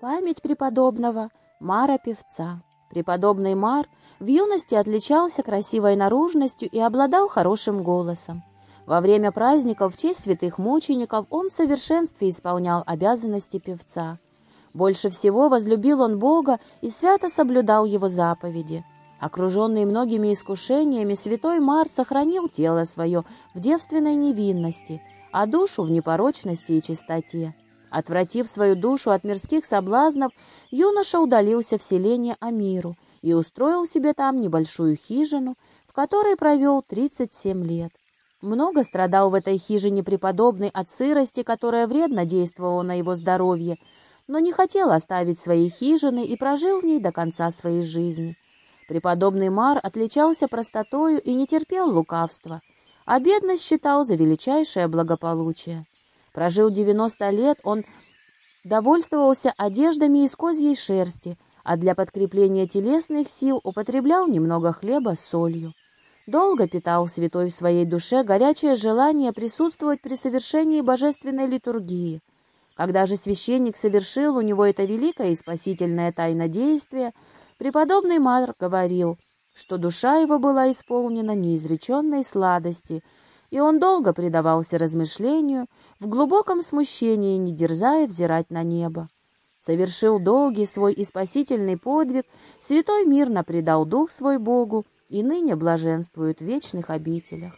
Память преподобного Мара Певца. Преподобный Мар в юности отличался красивой наружностью и обладал хорошим голосом. Во время праздников в честь святых мучеников он в совершенстве исполнял обязанности певца. Больше всего возлюбил он Бога и свято соблюдал его заповеди. Окруженный многими искушениями, святой Мар сохранил тело свое в девственной невинности, а душу в непорочности и чистоте. Отвратив свою душу от мирских соблазнов, юноша удалился в селение Амиру и устроил себе там небольшую хижину, в которой провел 37 лет. Много страдал в этой хижине преподобный от сырости, которая вредно действовала на его здоровье, но не хотел оставить своей хижины и прожил в ней до конца своей жизни. Преподобный Мар отличался простотою и не терпел лукавства, а бедность считал за величайшее благополучие. Прожил 90 лет, он довольствовался одеждами из козьей шерсти, а для подкрепления телесных сил употреблял немного хлеба с солью. Долго питал святой в своей душе горячее желание присутствовать при совершении божественной литургии. Когда же священник совершил у него это великое и спасительное тайнодействие, преподобный Мар говорил, что душа его была исполнена неизреченной сладости — и он долго предавался размышлению, в глубоком смущении, не дерзая взирать на небо. Совершил долгий свой и спасительный подвиг, святой мирно предал дух свой Богу и ныне блаженствует в вечных обителях.